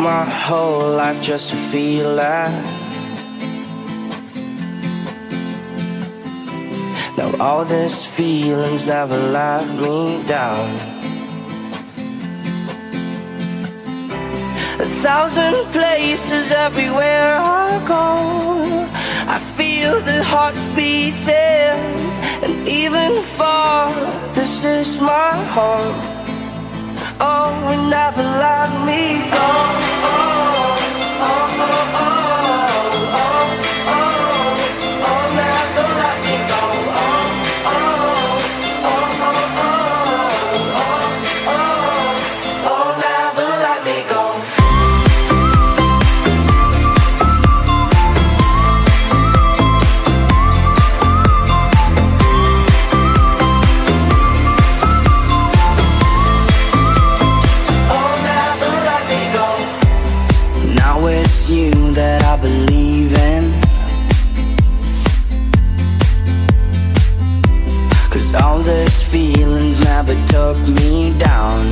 my whole life just to feel that. Now all these feelings never let me down. A thousand places everywhere I go. I feel the hearts beating, and even far, this is my home. Oh, never let me go. You that I believe in. Cause all these feelings never took me down.